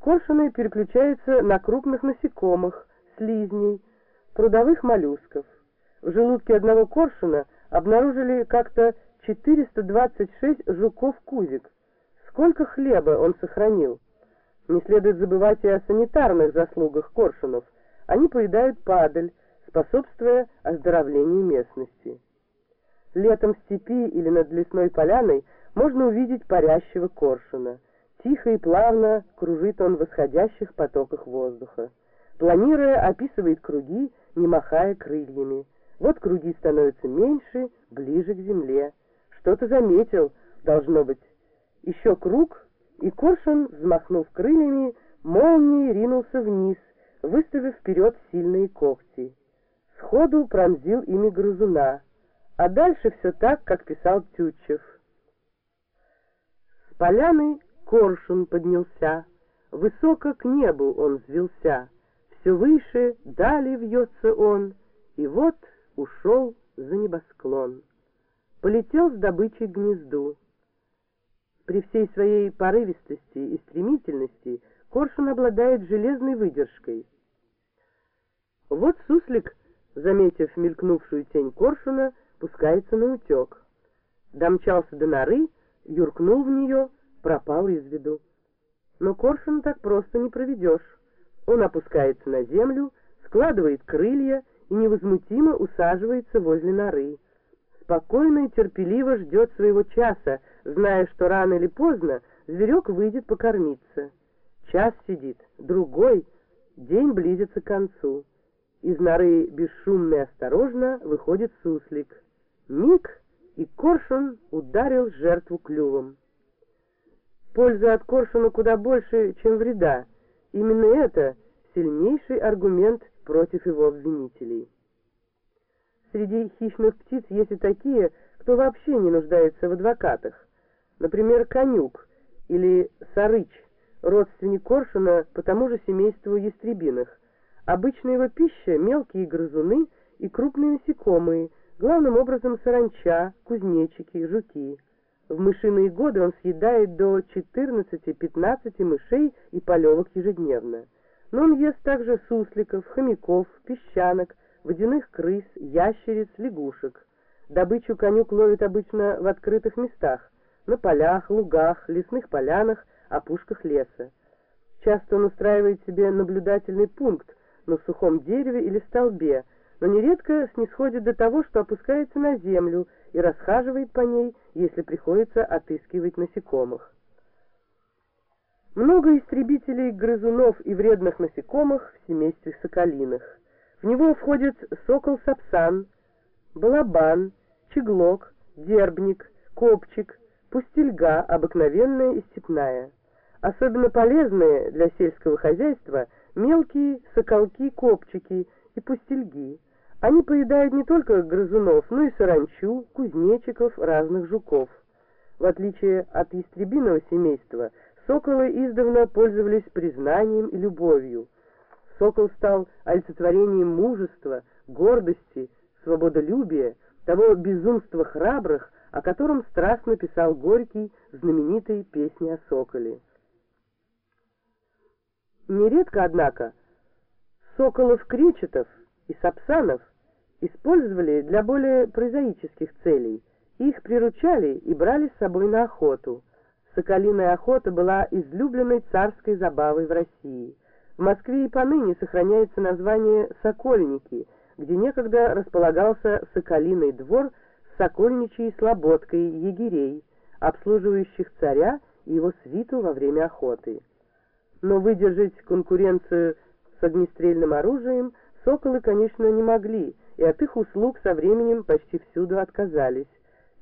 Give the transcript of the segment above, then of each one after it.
коршуны переключаются на крупных насекомых, слизней, трудовых моллюсков. В желудке одного коршуна обнаружили как-то 426 жуков-кузик. Сколько хлеба он сохранил? Не следует забывать и о санитарных заслугах коршунов. Они поедают падаль, способствуя оздоровлению местности. Летом в степи или над лесной поляной можно увидеть парящего коршуна. Тихо и плавно кружит он в восходящих потоках воздуха. Планируя, описывает круги, не махая крыльями. Вот круги становятся меньше, ближе к земле. Что-то заметил, должно быть. Еще круг, и коршун, взмахнув крыльями, молнией ринулся вниз, выставив вперед сильные когти. Сходу пронзил ими грызуна, а дальше все так, как писал Тютчев. С поляны коршун поднялся, высоко к небу он взвился, все выше, далее вьется он, и вот ушел за небосклон. Полетел с добычей к гнезду. При всей своей порывистости и стремительности коршун обладает железной выдержкой. Вот суслик, заметив мелькнувшую тень коршуна, пускается на утек. Домчался до норы, юркнул в нее, пропал из виду. Но коршун так просто не проведешь. Он опускается на землю, складывает крылья и невозмутимо усаживается возле норы. Спокойно и терпеливо ждет своего часа, зная, что рано или поздно зверек выйдет покормиться. Час сидит, другой, день близится к концу. Из норы бесшумно и осторожно выходит суслик. Миг, и коршун ударил жертву клювом. Польза от коршуна куда больше, чем вреда. Именно это сильнейший аргумент против его обвинителей. Среди хищных птиц есть и такие, кто вообще не нуждается в адвокатах. Например, конюк или сарыч, родственник коршуна по тому же семейству ястребиных. Обычная его пища – мелкие грызуны и крупные насекомые, главным образом саранча, кузнечики, жуки. В мышиные годы он съедает до 14-15 мышей и полевок ежедневно. Но он ест также сусликов, хомяков, песчанок, водяных крыс, ящериц, лягушек. Добычу конюк ловит обычно в открытых местах, на полях, лугах, лесных полянах, опушках леса. Часто он устраивает себе наблюдательный пункт на сухом дереве или столбе, но нередко снисходит до того, что опускается на землю и расхаживает по ней, если приходится отыскивать насекомых. Много истребителей грызунов и вредных насекомых в семействе соколиных. В него входят сокол-сапсан, балабан, чеглок, дербник, копчик, пустельга, обыкновенная и степная. Особенно полезные для сельского хозяйства мелкие соколки-копчики и пустельги. Они поедают не только грызунов, но и саранчу, кузнечиков, разных жуков. В отличие от истребиного семейства, Соколы издавна пользовались признанием и любовью. Сокол стал олицетворением мужества, гордости, свободолюбия, того безумства храбрых, о котором страстно писал Горький в знаменитой песне о соколе. Нередко, однако, соколов-кречетов и сапсанов использовали для более прозаических целей, их приручали и брали с собой на охоту – Соколиная охота была излюбленной царской забавой в России. В Москве и поныне сохраняется название «Сокольники», где некогда располагался Соколиный двор с сокольничьей слободкой егерей, обслуживающих царя и его свиту во время охоты. Но выдержать конкуренцию с огнестрельным оружием соколы, конечно, не могли, и от их услуг со временем почти всюду отказались.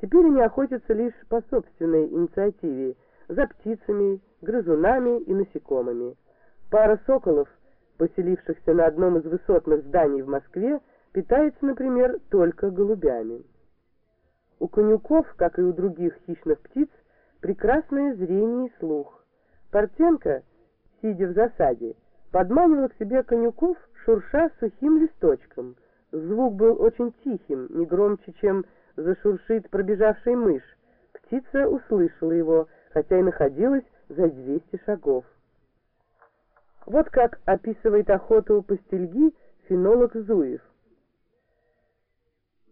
Теперь они охотятся лишь по собственной инициативе, за птицами, грызунами и насекомыми. Пара соколов, поселившихся на одном из высотных зданий в Москве, питается, например, только голубями. У конюков, как и у других хищных птиц, прекрасное зрение и слух. Портенко, сидя в засаде, подманивал к себе конюков, шурша сухим листочком. Звук был очень тихим, не громче, чем зашуршит пробежавшая мышь. Птица услышала его, хотя и находилась за двести шагов. Вот как описывает охоту пастельги фенолог Зуев.